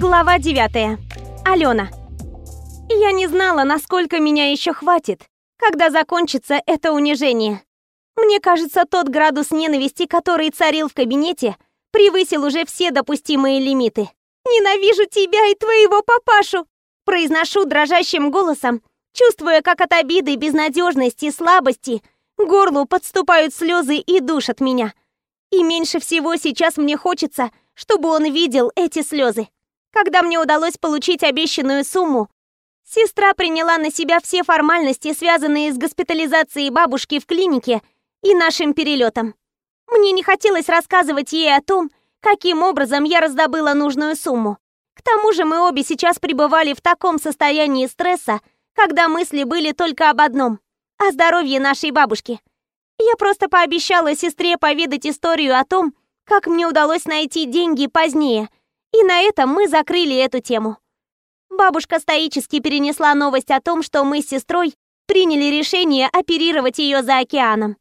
Глава 9. Алена. Я не знала, насколько меня еще хватит, когда закончится это унижение. Мне кажется, тот градус ненависти, который царил в кабинете, превысил уже все допустимые лимиты. «Ненавижу тебя и твоего папашу!» Произношу дрожащим голосом, чувствуя, как от обиды, безнадежности, слабости горлу подступают слезы и душат меня. И меньше всего сейчас мне хочется, чтобы он видел эти слезы. Когда мне удалось получить обещанную сумму, сестра приняла на себя все формальности, связанные с госпитализацией бабушки в клинике и нашим перелетом. Мне не хотелось рассказывать ей о том, каким образом я раздобыла нужную сумму. К тому же мы обе сейчас пребывали в таком состоянии стресса, когда мысли были только об одном – о здоровье нашей бабушки. Я просто пообещала сестре поведать историю о том, как мне удалось найти деньги позднее – и на этом мы закрыли эту тему. Бабушка стоически перенесла новость о том, что мы с сестрой приняли решение оперировать ее за океаном.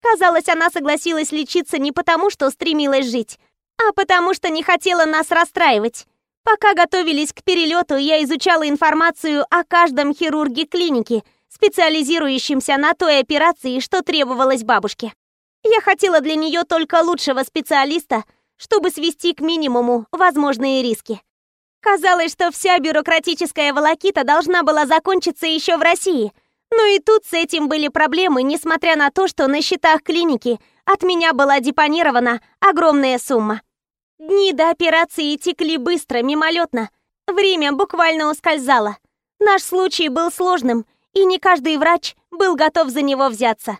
Казалось, она согласилась лечиться не потому, что стремилась жить, а потому что не хотела нас расстраивать. Пока готовились к перелету, я изучала информацию о каждом хирурге клиники, специализирующемся на той операции, что требовалось бабушке. Я хотела для нее только лучшего специалиста – чтобы свести к минимуму возможные риски. Казалось, что вся бюрократическая волокита должна была закончиться еще в России. Но и тут с этим были проблемы, несмотря на то, что на счетах клиники от меня была депонирована огромная сумма. Дни до операции текли быстро, мимолетно. Время буквально ускользало. Наш случай был сложным, и не каждый врач был готов за него взяться.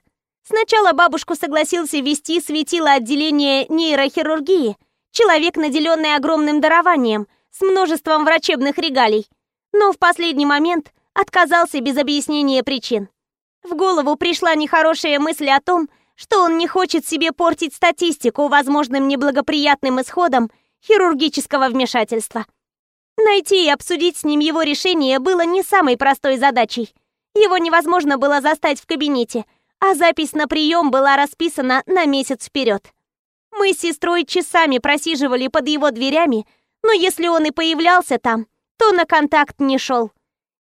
Сначала бабушку согласился вести светило отделение нейрохирургии, человек, наделенный огромным дарованием, с множеством врачебных регалий, но в последний момент отказался без объяснения причин. В голову пришла нехорошая мысль о том, что он не хочет себе портить статистику возможным неблагоприятным исходом хирургического вмешательства. Найти и обсудить с ним его решение было не самой простой задачей. Его невозможно было застать в кабинете – а запись на прием была расписана на месяц вперед. Мы с сестрой часами просиживали под его дверями, но если он и появлялся там, то на контакт не шел.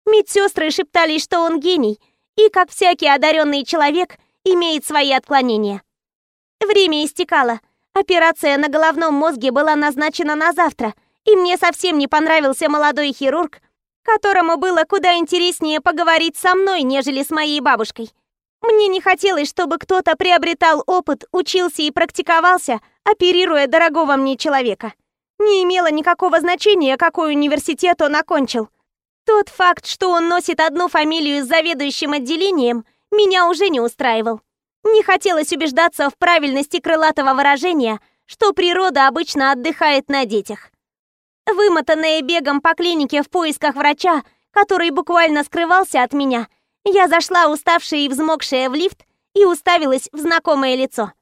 Медсестры шептались, что он гений, и, как всякий одаренный человек, имеет свои отклонения. Время истекало. Операция на головном мозге была назначена на завтра, и мне совсем не понравился молодой хирург, которому было куда интереснее поговорить со мной, нежели с моей бабушкой. Мне не хотелось, чтобы кто-то приобретал опыт, учился и практиковался, оперируя дорогого мне человека. Не имело никакого значения, какой университет он окончил. Тот факт, что он носит одну фамилию с заведующим отделением, меня уже не устраивал. Не хотелось убеждаться в правильности крылатого выражения, что природа обычно отдыхает на детях. Вымотанная бегом по клинике в поисках врача, который буквально скрывался от меня – я зашла, уставшая и взмокшая, в лифт и уставилась в знакомое лицо.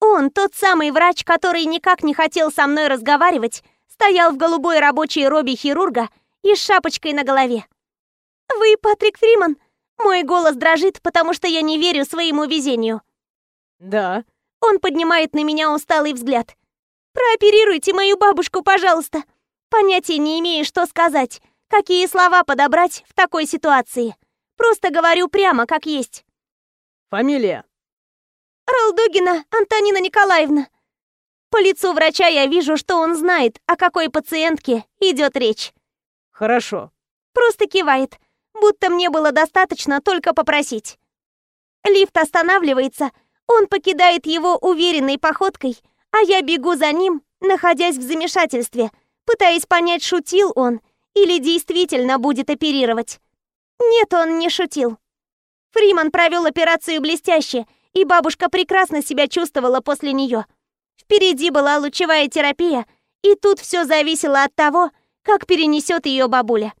Он, тот самый врач, который никак не хотел со мной разговаривать, стоял в голубой рабочей робе хирурга и с шапочкой на голове. «Вы Патрик Фриман?» Мой голос дрожит, потому что я не верю своему везению. «Да». Он поднимает на меня усталый взгляд. «Прооперируйте мою бабушку, пожалуйста». Понятия не имею, что сказать, какие слова подобрать в такой ситуации. Просто говорю прямо, как есть. Фамилия? Ралдугина Антонина Николаевна. По лицу врача я вижу, что он знает, о какой пациентке идет речь. Хорошо. Просто кивает, будто мне было достаточно только попросить. Лифт останавливается, он покидает его уверенной походкой, а я бегу за ним, находясь в замешательстве, пытаясь понять, шутил он или действительно будет оперировать. Нет, он не шутил. Фриман провел операцию блестяще, и бабушка прекрасно себя чувствовала после нее. Впереди была лучевая терапия, и тут все зависело от того, как перенесет ее бабуля.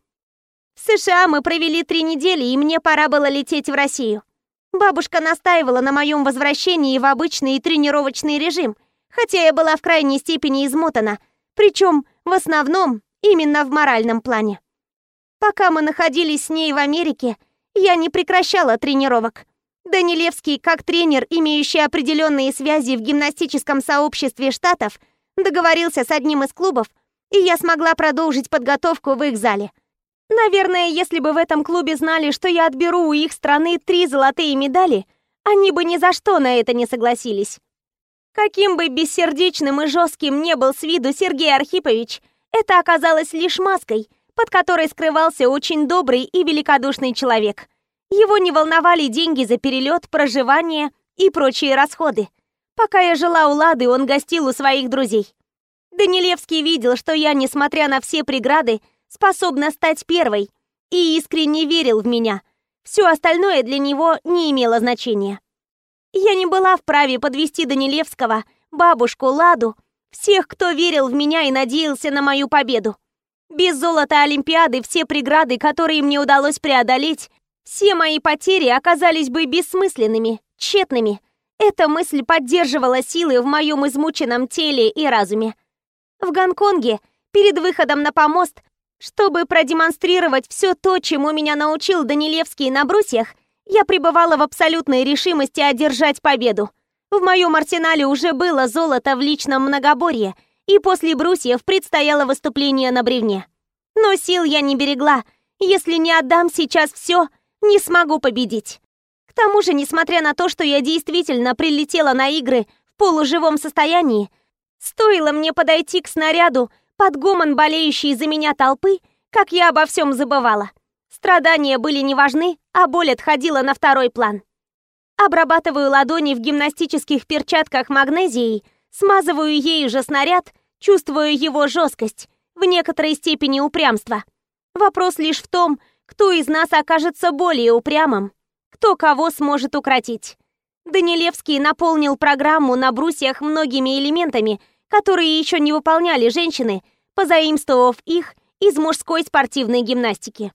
В США мы провели три недели, и мне пора было лететь в Россию. Бабушка настаивала на моем возвращении в обычный тренировочный режим, хотя я была в крайней степени измотана, причем в основном именно в моральном плане. Пока мы находились с ней в Америке, я не прекращала тренировок. Данилевский, как тренер, имеющий определенные связи в гимнастическом сообществе Штатов, договорился с одним из клубов, и я смогла продолжить подготовку в их зале. Наверное, если бы в этом клубе знали, что я отберу у их страны три золотые медали, они бы ни за что на это не согласились. Каким бы бессердечным и жестким не был с виду Сергей Архипович, это оказалось лишь маской, под которой скрывался очень добрый и великодушный человек. Его не волновали деньги за перелет, проживание и прочие расходы. Пока я жила у Лады, он гостил у своих друзей. Данилевский видел, что я, несмотря на все преграды, способна стать первой, и искренне верил в меня. Все остальное для него не имело значения. Я не была вправе подвести Данилевского, бабушку, Ладу, всех, кто верил в меня и надеялся на мою победу. Без золота Олимпиады все преграды, которые мне удалось преодолеть, все мои потери оказались бы бессмысленными, тщетными. Эта мысль поддерживала силы в моем измученном теле и разуме. В Гонконге, перед выходом на помост, чтобы продемонстрировать все то, чему меня научил Данилевский на брусьях, я пребывала в абсолютной решимости одержать победу. В моем арсенале уже было золото в личном многоборье, и после брусьев предстояло выступление на бревне. Но сил я не берегла. Если не отдам сейчас все, не смогу победить. К тому же, несмотря на то, что я действительно прилетела на игры в полуживом состоянии, стоило мне подойти к снаряду, под гомон болеющей за меня толпы, как я обо всем забывала. Страдания были не важны, а боль отходила на второй план. Обрабатываю ладони в гимнастических перчатках магнезией, смазываю ею же снаряд, чувствую его жесткость, в некоторой степени упрямство. Вопрос лишь в том, кто из нас окажется более упрямым, кто кого сможет укротить. Данилевский наполнил программу на брусьях многими элементами, которые еще не выполняли женщины, позаимствовав их из мужской спортивной гимнастики.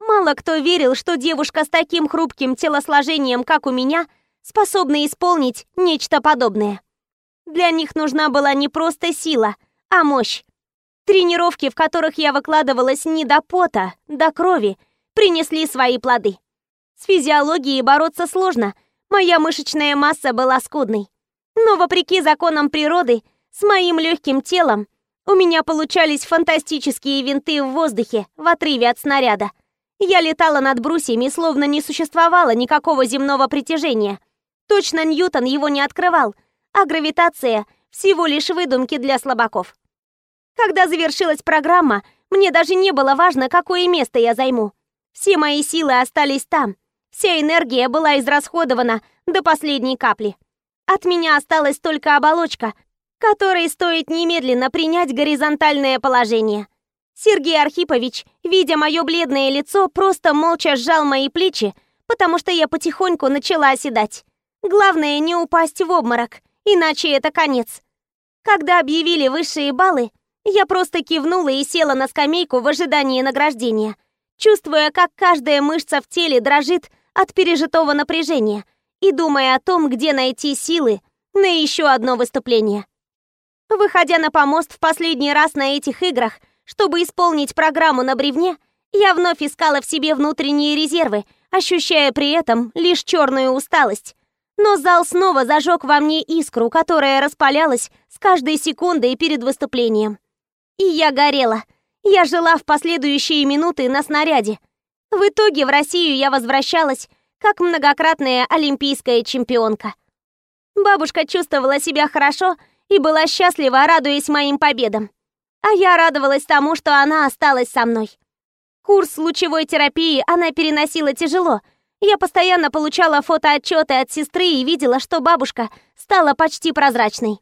Мало кто верил, что девушка с таким хрупким телосложением, как у меня, способна исполнить нечто подобное. Для них нужна была не просто сила, а мощь. Тренировки, в которых я выкладывалась не до пота, до крови, принесли свои плоды. С физиологией бороться сложно, моя мышечная масса была скудной. Но вопреки законам природы, с моим легким телом у меня получались фантастические винты в воздухе в отрыве от снаряда. Я летала над брусьями, словно не существовало никакого земного притяжения. Точно Ньютон его не открывал, а гравитация — всего лишь выдумки для слабаков. Когда завершилась программа, мне даже не было важно, какое место я займу. Все мои силы остались там. Вся энергия была израсходована до последней капли. От меня осталась только оболочка, которой стоит немедленно принять горизонтальное положение. Сергей Архипович, видя мое бледное лицо, просто молча сжал мои плечи, потому что я потихоньку начала оседать. Главное не упасть в обморок, иначе это конец. Когда объявили высшие баллы, я просто кивнула и села на скамейку в ожидании награждения, чувствуя, как каждая мышца в теле дрожит от пережитого напряжения и думая о том, где найти силы на еще одно выступление. Выходя на помост в последний раз на этих играх, чтобы исполнить программу на бревне, я вновь искала в себе внутренние резервы, ощущая при этом лишь черную усталость. Но зал снова зажег во мне искру, которая распалялась с каждой секундой перед выступлением. И я горела. Я жила в последующие минуты на снаряде. В итоге в Россию я возвращалась как многократная олимпийская чемпионка. Бабушка чувствовала себя хорошо и была счастлива, радуясь моим победам. А я радовалась тому, что она осталась со мной. Курс лучевой терапии она переносила тяжело. Я постоянно получала фотоотчеты от сестры и видела, что бабушка стала почти прозрачной.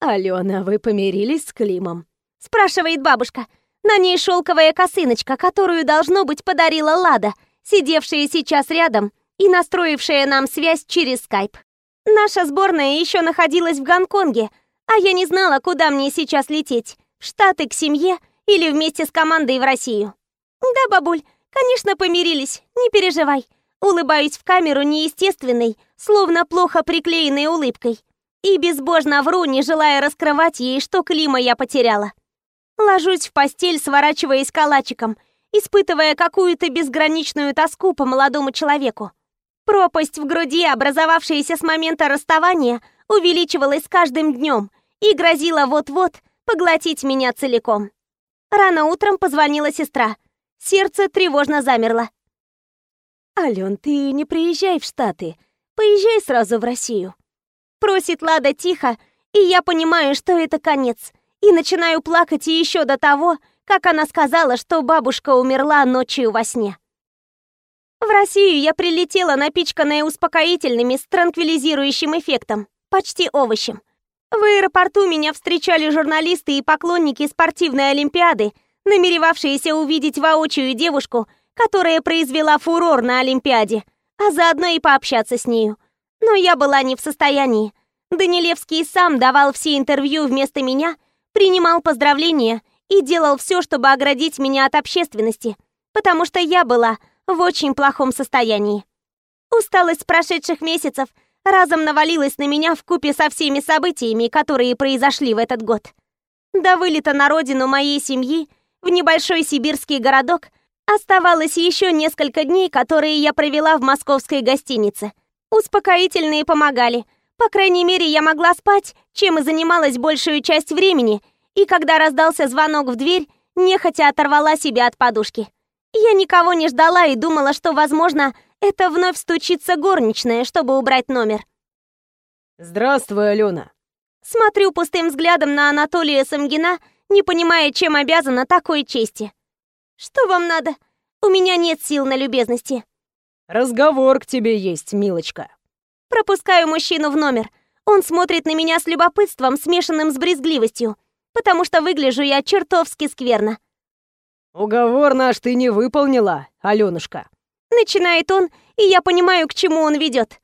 «Алена, вы помирились с Климом?» Спрашивает бабушка. На ней шелковая косыночка, которую, должно быть, подарила Лада, сидевшая сейчас рядом и настроившая нам связь через скайп. Наша сборная еще находилась в Гонконге, а я не знала, куда мне сейчас лететь. В Штаты к семье или вместе с командой в Россию. Да, бабуль, конечно, помирились, не переживай. Улыбаюсь в камеру неестественной, словно плохо приклеенной улыбкой. И безбожно вру, не желая раскрывать ей, что Клима я потеряла. Ложусь в постель, сворачиваясь калачиком, испытывая какую-то безграничную тоску по молодому человеку. Пропасть в груди, образовавшаяся с момента расставания, увеличивалась с каждым днем и грозила вот-вот поглотить меня целиком. Рано утром позвонила сестра. Сердце тревожно замерло. «Ален, ты не приезжай в Штаты. Поезжай сразу в Россию». Просит Лада тихо, и я понимаю, что это конец. И начинаю плакать еще до того, как она сказала, что бабушка умерла ночью во сне. В Россию я прилетела, напичканная успокоительными с транквилизирующим эффектом, почти овощем. В аэропорту меня встречали журналисты и поклонники спортивной олимпиады, намеревавшиеся увидеть воочию девушку, которая произвела фурор на олимпиаде, а заодно и пообщаться с нею. Но я была не в состоянии. Данилевский сам давал все интервью вместо меня, принимал поздравления и делал все, чтобы оградить меня от общественности, потому что я была в очень плохом состоянии. Усталость прошедших месяцев разом навалилась на меня в купе со всеми событиями, которые произошли в этот год. До вылета на родину моей семьи в небольшой сибирский городок оставалось еще несколько дней, которые я провела в московской гостинице. Успокоительные помогали. По крайней мере, я могла спать, чем и занималась большую часть времени, и когда раздался звонок в дверь, нехотя оторвала себя от подушки. Я никого не ждала и думала, что, возможно, это вновь стучится горничная, чтобы убрать номер. «Здравствуй, Алена!» Смотрю пустым взглядом на Анатолия Самгина, не понимая, чем обязана такой чести. «Что вам надо? У меня нет сил на любезности». «Разговор к тебе есть, милочка». Пропускаю мужчину в номер. Он смотрит на меня с любопытством, смешанным с брезгливостью, потому что выгляжу я чертовски скверно. «Уговор наш ты не выполнила, Алёнушка». Начинает он, и я понимаю, к чему он ведет.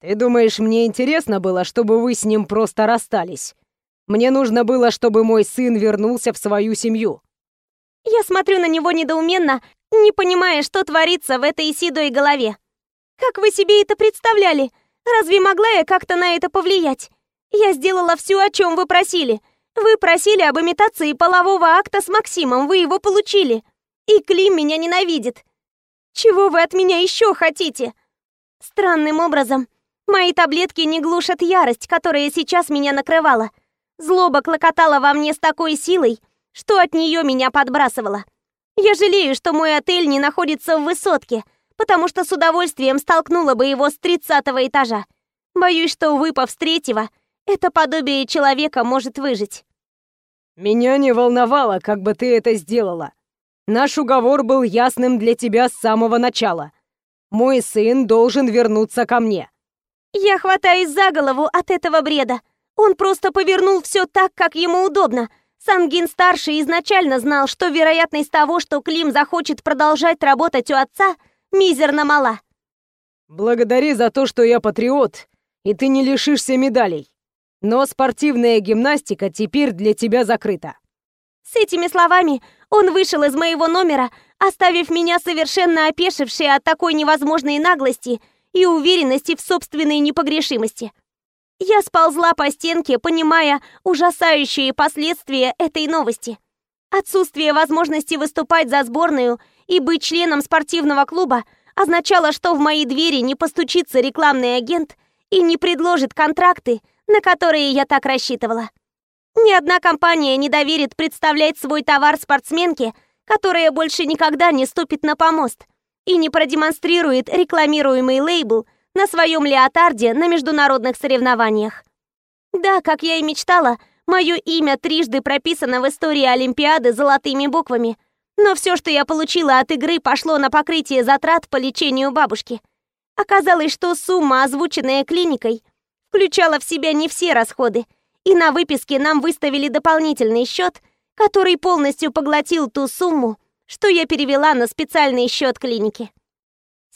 «Ты думаешь, мне интересно было, чтобы вы с ним просто расстались? Мне нужно было, чтобы мой сын вернулся в свою семью». Я смотрю на него недоуменно, не понимая, что творится в этой седой голове. Как вы себе это представляли? Разве могла я как-то на это повлиять? Я сделала все, о чем вы просили. Вы просили об имитации полового акта с Максимом, вы его получили. И Клим меня ненавидит. Чего вы от меня еще хотите? Странным образом, мои таблетки не глушат ярость, которая сейчас меня накрывала. Злоба клокотала во мне с такой силой, что от нее меня подбрасывало. Я жалею, что мой отель не находится в высотке, потому что с удовольствием столкнула бы его с тридцатого этажа. Боюсь, что, выпав с третьего, это подобие человека может выжить. Меня не волновало, как бы ты это сделала. Наш уговор был ясным для тебя с самого начала. Мой сын должен вернуться ко мне. Я хватаюсь за голову от этого бреда. Он просто повернул все так, как ему удобно. Сангин-старший изначально знал, что вероятность того, что Клим захочет продолжать работать у отца, мизерно мала. Благодари за то, что я патриот, и ты не лишишься медалей. Но спортивная гимнастика теперь для тебя закрыта. С этими словами он вышел из моего номера, оставив меня совершенно опешившей от такой невозможной наглости и уверенности в собственной непогрешимости. Я сползла по стенке, понимая ужасающие последствия этой новости. Отсутствие возможности выступать за сборную и быть членом спортивного клуба означало, что в мои двери не постучится рекламный агент и не предложит контракты, на которые я так рассчитывала. Ни одна компания не доверит представлять свой товар спортсменке, которая больше никогда не ступит на помост и не продемонстрирует рекламируемый лейбл на своем леотарде на международных соревнованиях. Да, как я и мечтала, мое имя трижды прописано в истории Олимпиады золотыми буквами, но все, что я получила от игры, пошло на покрытие затрат по лечению бабушки. Оказалось, что сумма, озвученная клиникой, включала в себя не все расходы, и на выписке нам выставили дополнительный счет, который полностью поглотил ту сумму, что я перевела на специальный счет клиники.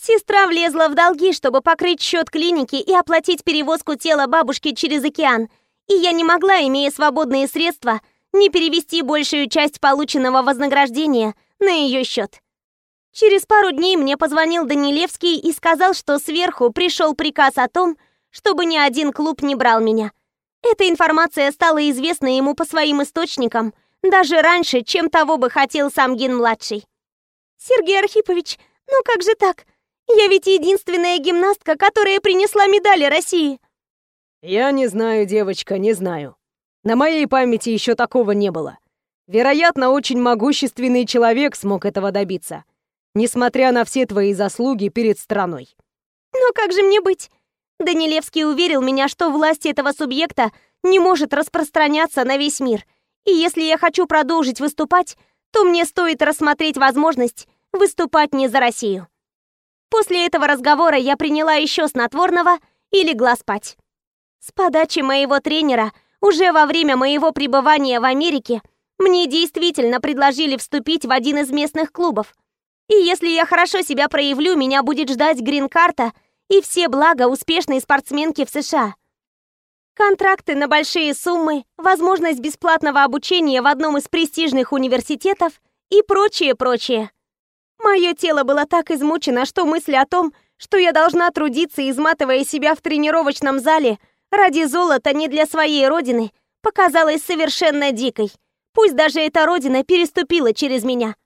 Сестра влезла в долги, чтобы покрыть счет клиники и оплатить перевозку тела бабушки через океан, и я не могла, имея свободные средства, не перевести большую часть полученного вознаграждения на ее счет. Через пару дней мне позвонил Данилевский и сказал, что сверху пришел приказ о том, чтобы ни один клуб не брал меня. Эта информация стала известна ему по своим источникам даже раньше, чем того бы хотел сам Гин-младший. «Сергей Архипович, ну как же так? Я ведь единственная гимнастка, которая принесла медали России!» «Я не знаю, девочка, не знаю. На моей памяти еще такого не было. Вероятно, очень могущественный человек смог этого добиться, несмотря на все твои заслуги перед страной. Но как же мне быть? Данилевский уверил меня, что власть этого субъекта не может распространяться на весь мир. И если я хочу продолжить выступать, то мне стоит рассмотреть возможность выступать не за Россию. После этого разговора я приняла еще снотворного и легла спать. С подачи моего тренера уже во время моего пребывания в Америке мне действительно предложили вступить в один из местных клубов. И если я хорошо себя проявлю, меня будет ждать грин-карта и все блага успешной спортсменки в США. Контракты на большие суммы, возможность бесплатного обучения в одном из престижных университетов и прочее-прочее. Мое тело было так измучено, что мысль о том, что я должна трудиться, изматывая себя в тренировочном зале ради золота не для своей родины, показалась совершенно дикой. Пусть даже эта родина переступила через меня.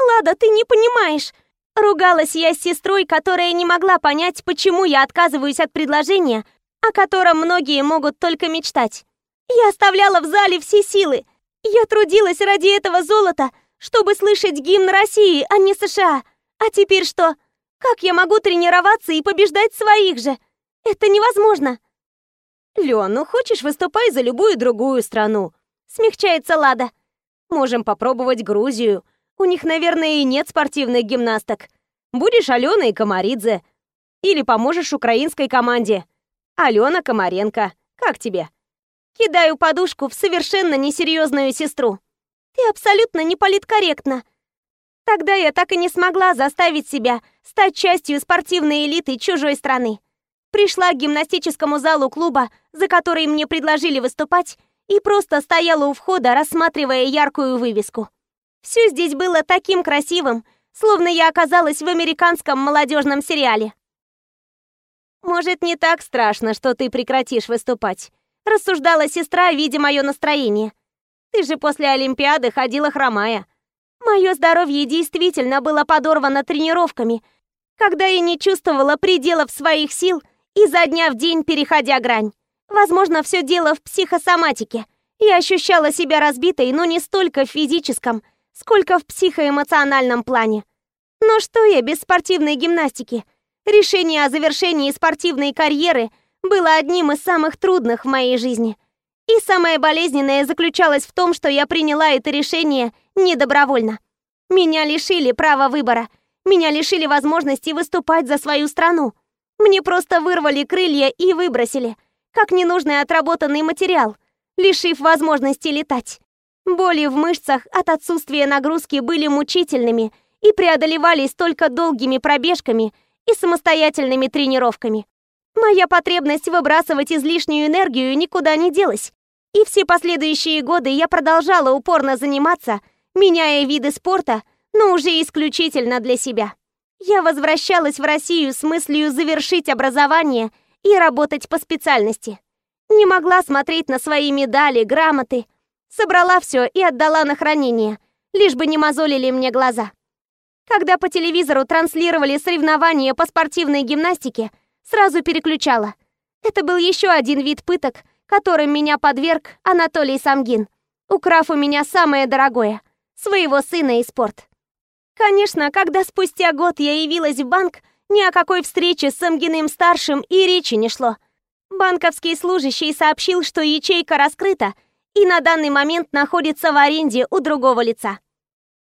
«Лада, ты не понимаешь!» Ругалась я с сестрой, которая не могла понять, почему я отказываюсь от предложения, о котором многие могут только мечтать. Я оставляла в зале все силы. Я трудилась ради этого золота, чтобы слышать гимн России, а не США. А теперь что? Как я могу тренироваться и побеждать своих же? Это невозможно. Лен, ну хочешь, выступай за любую другую страну. Смягчается Лада. Можем попробовать Грузию. У них, наверное, и нет спортивных гимнасток. Будешь Алена и Комаридзе. Или поможешь украинской команде. Алена Комаренко. Как тебе? Кидаю подушку в совершенно несерьезную сестру. Ты абсолютно не политкорректна. Тогда я так и не смогла заставить себя стать частью спортивной элиты чужой страны. Пришла к гимнастическому залу клуба, за который мне предложили выступать, и просто стояла у входа, рассматривая яркую вывеску. Все здесь было таким красивым, словно я оказалась в американском молодежном сериале. «Может, не так страшно, что ты прекратишь выступать?» Рассуждала сестра, видя мое настроение. Ты же после Олимпиады ходила хромая. Мое здоровье действительно было подорвано тренировками, когда я не чувствовала пределов своих сил и за дня в день переходя грань. Возможно, все дело в психосоматике. Я ощущала себя разбитой, но не столько в физическом, сколько в психоэмоциональном плане. Но что я без спортивной гимнастики? Решение о завершении спортивной карьеры было одним из самых трудных в моей жизни. И самое болезненное заключалось в том, что я приняла это решение недобровольно. Меня лишили права выбора. Меня лишили возможности выступать за свою страну. Мне просто вырвали крылья и выбросили, как ненужный отработанный материал, лишив возможности летать. Боли в мышцах от отсутствия нагрузки были мучительными и преодолевались только долгими пробежками и самостоятельными тренировками. Моя потребность выбрасывать излишнюю энергию никуда не делась. И все последующие годы я продолжала упорно заниматься, меняя виды спорта, но уже исключительно для себя. Я возвращалась в Россию с мыслью завершить образование и работать по специальности. Не могла смотреть на свои медали, грамоты. Собрала все и отдала на хранение, лишь бы не мозолили мне глаза. Когда по телевизору транслировали соревнования по спортивной гимнастике, сразу переключала. Это был еще один вид пыток, которым меня подверг Анатолий Самгин, украв у меня самое дорогое — своего сына и спорт. Конечно, когда спустя год я явилась в банк, ни о какой встрече с Самгиным-старшим и речи не шло. Банковский служащий сообщил, что ячейка раскрыта и на данный момент находится в аренде у другого лица.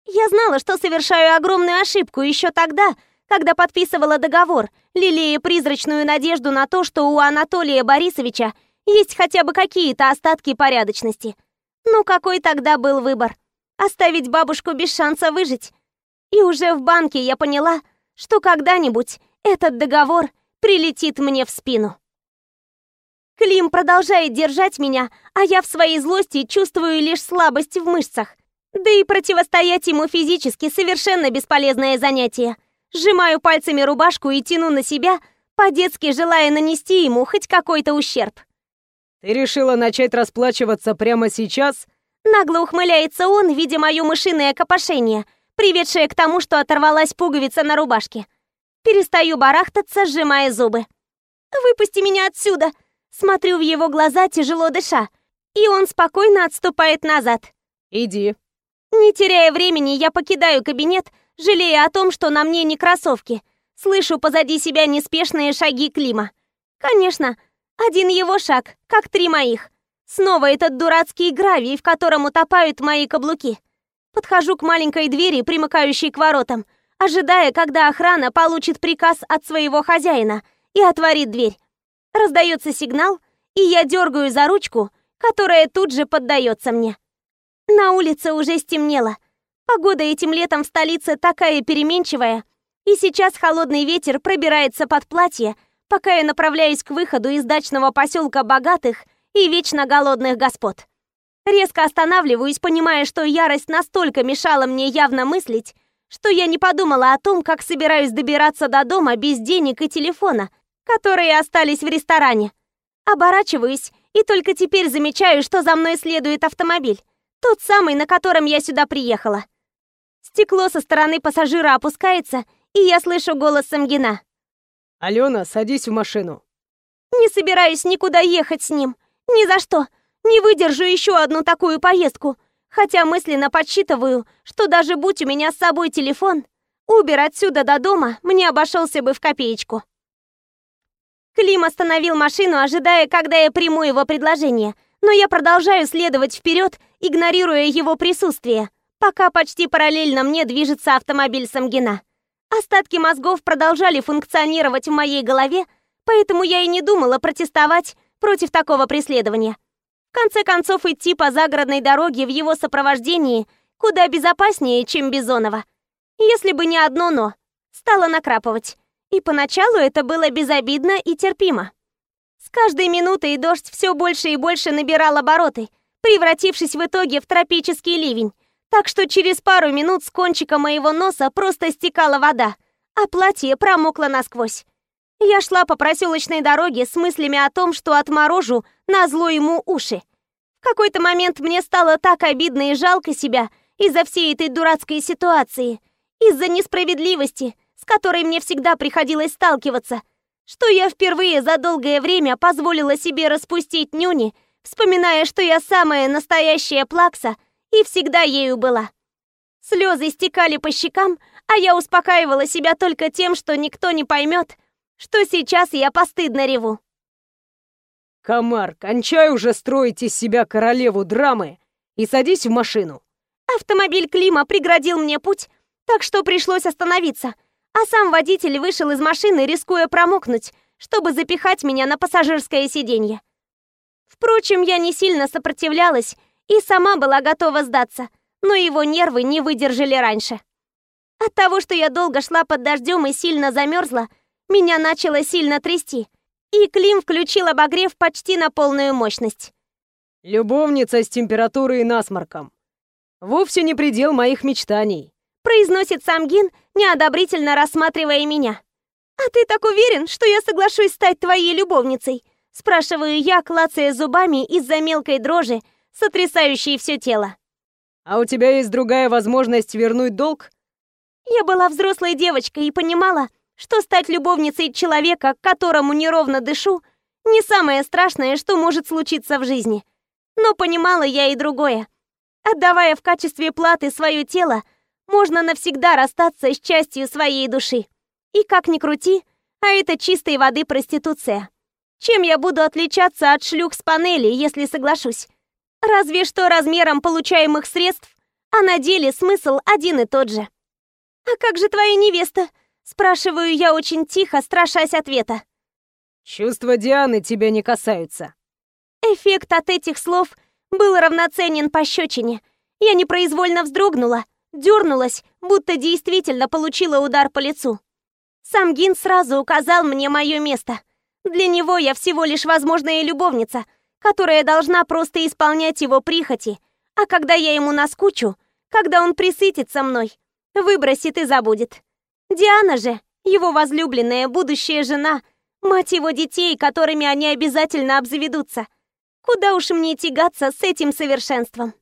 Я знала, что совершаю огромную ошибку еще тогда, когда подписывала договор, лелея призрачную надежду на то, что у Анатолия Борисовича есть хотя бы какие-то остатки порядочности. Ну какой тогда был выбор? Оставить бабушку без шанса выжить? И уже в банке я поняла, что когда-нибудь этот договор прилетит мне в спину. Клим продолжает держать меня, а я в своей злости чувствую лишь слабость в мышцах. Да и противостоять ему физически совершенно бесполезное занятие. Сжимаю пальцами рубашку и тяну на себя, по-детски желая нанести ему хоть какой-то ущерб. «Ты решила начать расплачиваться прямо сейчас?» Нагло ухмыляется он, видя мое мышиное копошение, приведшее к тому, что оторвалась пуговица на рубашке. Перестаю барахтаться, сжимая зубы. «Выпусти меня отсюда!» Смотрю в его глаза, тяжело дыша. и он спокойно отступает назад. «Иди». Не теряя времени, я покидаю кабинет, жалея о том, что на мне не кроссовки. Слышу позади себя неспешные шаги Клима. Конечно, один его шаг, как три моих. Снова этот дурацкий гравий, в котором утопают мои каблуки. Подхожу к маленькой двери, примыкающей к воротам, ожидая, когда охрана получит приказ от своего хозяина и отворит дверь. Раздается сигнал, и я дергаю за ручку, которая тут же поддается мне. На улице уже стемнело. Погода этим летом в столице такая переменчивая, и сейчас холодный ветер пробирается под платье, пока я направляюсь к выходу из дачного поселка богатых и вечно голодных господ. Резко останавливаюсь, понимая, что ярость настолько мешала мне явно мыслить, что я не подумала о том, как собираюсь добираться до дома без денег и телефона, которые остались в ресторане. Оборачиваюсь и только теперь замечаю, что за мной следует автомобиль. Тот самый, на котором я сюда приехала. Стекло со стороны пассажира опускается, и я слышу голос Самгина. «Алена, садись в машину». Не собираюсь никуда ехать с ним. Ни за что. Не выдержу еще одну такую поездку. Хотя мысленно подсчитываю, что даже будь у меня с собой телефон, Убер отсюда до дома мне обошелся бы в копеечку. Клим остановил машину, ожидая, когда я приму его предложение, но я продолжаю следовать вперед, игнорируя его присутствие, пока почти параллельно мне движется автомобиль Самгина. Остатки мозгов продолжали функционировать в моей голове, поэтому я и не думала протестовать против такого преследования. В конце концов, идти по загородной дороге в его сопровождении куда безопаснее, чем Бизонова. Если бы не одно «но», стало накрапывать. И поначалу это было безобидно и терпимо. С каждой минутой дождь все больше и больше набирал обороты, превратившись в итоге в тропический ливень. Так что через пару минут с кончика моего носа просто стекала вода, а платье промокло насквозь. Я шла по проселочной дороге с мыслями о том, что отморожу на зло ему уши. В какой-то момент мне стало так обидно и жалко себя из-за всей этой дурацкой ситуации, из-за несправедливости, с которой мне всегда приходилось сталкиваться, что я впервые за долгое время позволила себе распустить нюни, вспоминая, что я самая настоящая плакса и всегда ею была. Слезы стекали по щекам, а я успокаивала себя только тем, что никто не поймет, что сейчас я постыдно реву. «Комар, кончай уже строить из себя королеву драмы и садись в машину!» Автомобиль Клима преградил мне путь, так что пришлось остановиться — а сам водитель вышел из машины, рискуя промокнуть, чтобы запихать меня на пассажирское сиденье. Впрочем, я не сильно сопротивлялась и сама была готова сдаться, но его нервы не выдержали раньше. От того, что я долго шла под дождем и сильно замерзла, меня начало сильно трясти, и Клим включил обогрев почти на полную мощность. «Любовница с температурой и насморком. Вовсе не предел моих мечтаний произносит Самгин, неодобрительно рассматривая меня. «А ты так уверен, что я соглашусь стать твоей любовницей?» Спрашиваю я, клацая зубами из-за мелкой дрожи, сотрясающей все тело. «А у тебя есть другая возможность вернуть долг?» Я была взрослой девочкой и понимала, что стать любовницей человека, которому неровно дышу, не самое страшное, что может случиться в жизни. Но понимала я и другое. Отдавая в качестве платы свое тело, можно навсегда расстаться с частью своей души. И как ни крути, а это чистой воды проституция. Чем я буду отличаться от шлюх с панели, если соглашусь? Разве что размером получаемых средств, а на деле смысл один и тот же. «А как же твоя невеста?» Спрашиваю я очень тихо, страшась ответа. «Чувства Дианы тебя не касаются». Эффект от этих слов был равноценен пощечине. Я непроизвольно вздрогнула, дернулась, будто действительно получила удар по лицу. Сам Гин сразу указал мне мое место. Для него я всего лишь возможная любовница, которая должна просто исполнять его прихоти, а когда я ему наскучу, когда он присытится мной, выбросит и забудет. Диана же, его возлюбленная будущая жена, мать его детей, которыми они обязательно обзаведутся. Куда уж мне тягаться с этим совершенством?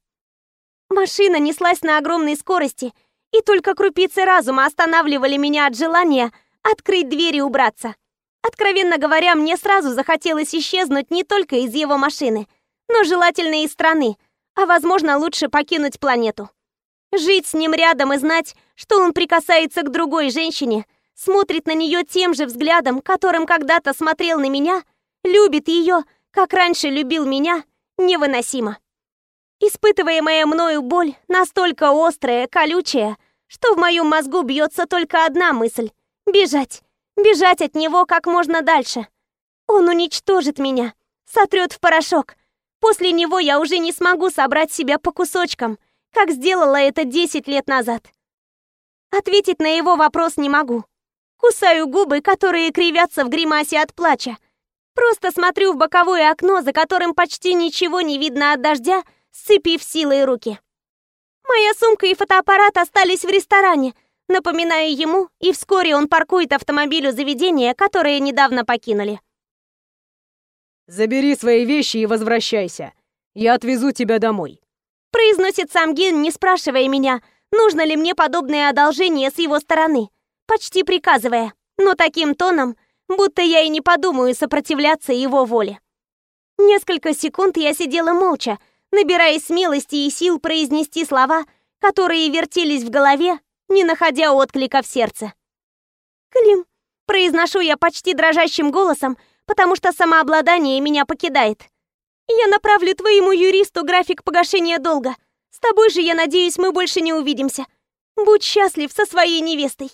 Машина неслась на огромной скорости, и только крупицы разума останавливали меня от желания открыть дверь и убраться. Откровенно говоря, мне сразу захотелось исчезнуть не только из его машины, но желательно из страны, а возможно лучше покинуть планету. Жить с ним рядом и знать, что он прикасается к другой женщине, смотрит на нее тем же взглядом, которым когда-то смотрел на меня, любит ее, как раньше любил меня, невыносимо. Испытываемая мною боль настолько острая, колючая, что в моем мозгу бьется только одна мысль — бежать. Бежать от него как можно дальше. Он уничтожит меня, сотрет в порошок. После него я уже не смогу собрать себя по кусочкам, как сделала это 10 лет назад. Ответить на его вопрос не могу. Кусаю губы, которые кривятся в гримасе от плача. Просто смотрю в боковое окно, за которым почти ничего не видно от дождя, сцепив силой руки. Моя сумка и фотоаппарат остались в ресторане. Напоминаю ему, и вскоре он паркует автомобиль у заведения, которое недавно покинули. «Забери свои вещи и возвращайся. Я отвезу тебя домой», — произносит Самгин, не спрашивая меня, нужно ли мне подобное одолжение с его стороны, почти приказывая, но таким тоном, будто я и не подумаю сопротивляться его воле. Несколько секунд я сидела молча, набирая смелости и сил произнести слова, которые вертелись в голове, не находя отклика в сердце. «Клим», — произношу я почти дрожащим голосом, потому что самообладание меня покидает. «Я направлю твоему юристу график погашения долга. С тобой же, я надеюсь, мы больше не увидимся. Будь счастлив со своей невестой».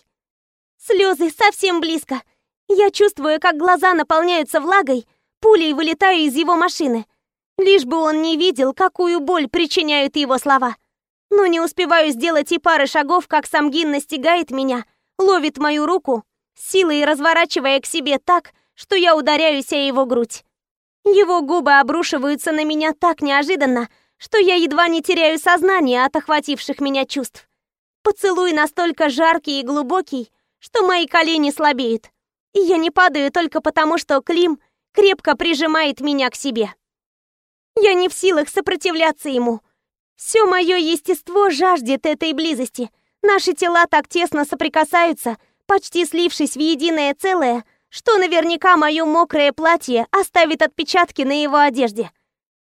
Слезы совсем близко. Я чувствую, как глаза наполняются влагой, пулей вылетаю из его машины — Лишь бы он не видел, какую боль причиняют его слова. Но не успеваю сделать и пары шагов, как Самгин настигает меня, ловит мою руку, силой разворачивая к себе так, что я ударяюсь о его грудь. Его губы обрушиваются на меня так неожиданно, что я едва не теряю сознание от охвативших меня чувств. Поцелуй настолько жаркий и глубокий, что мои колени слабеют. И я не падаю только потому, что Клим крепко прижимает меня к себе. Я не в силах сопротивляться ему. Все мое естество жаждет этой близости. Наши тела так тесно соприкасаются, почти слившись в единое целое, что наверняка мое мокрое платье оставит отпечатки на его одежде.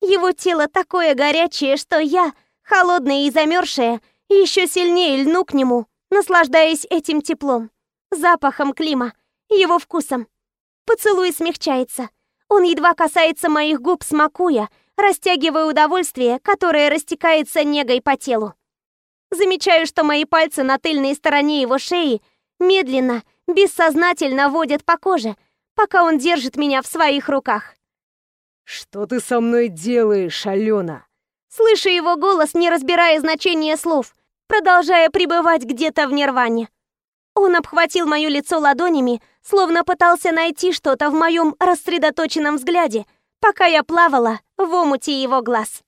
Его тело такое горячее, что я, холодная и замерзшая, еще сильнее льну к нему, наслаждаясь этим теплом, запахом Клима, его вкусом. Поцелуй смягчается. Он едва касается моих губ, смакуя, растягиваю удовольствие, которое растекается негой по телу. Замечаю, что мои пальцы на тыльной стороне его шеи медленно, бессознательно водят по коже, пока он держит меня в своих руках. «Что ты со мной делаешь, Алена?» Слышу его голос, не разбирая значения слов, продолжая пребывать где-то в нирване. Он обхватил мое лицо ладонями, словно пытался найти что-то в моем рассредоточенном взгляде — пока я плавала в омуте его глаз.